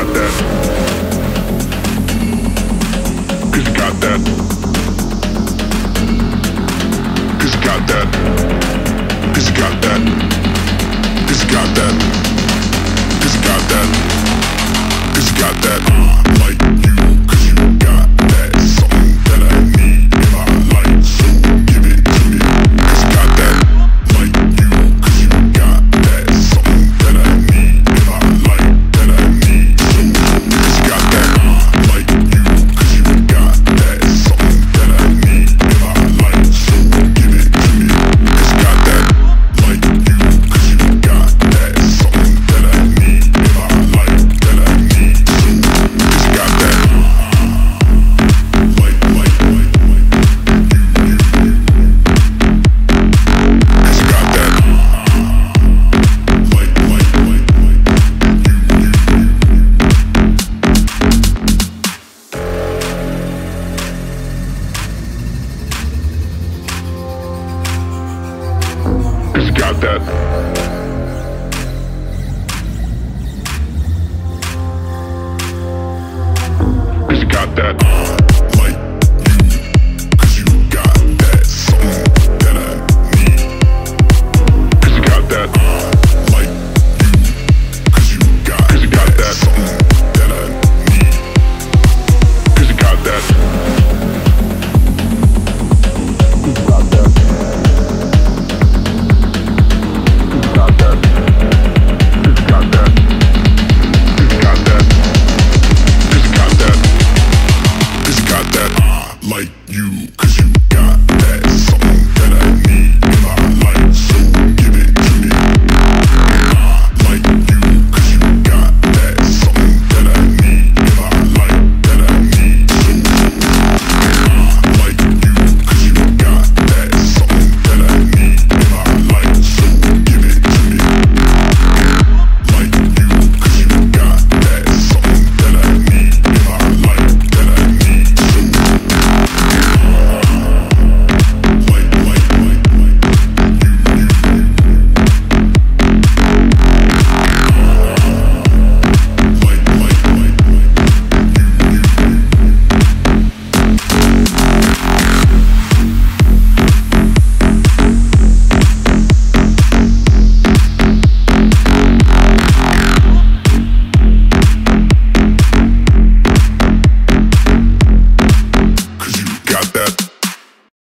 got you got. Cause you got that. Cause you got that. Cause you got that. about that. Cause you got that.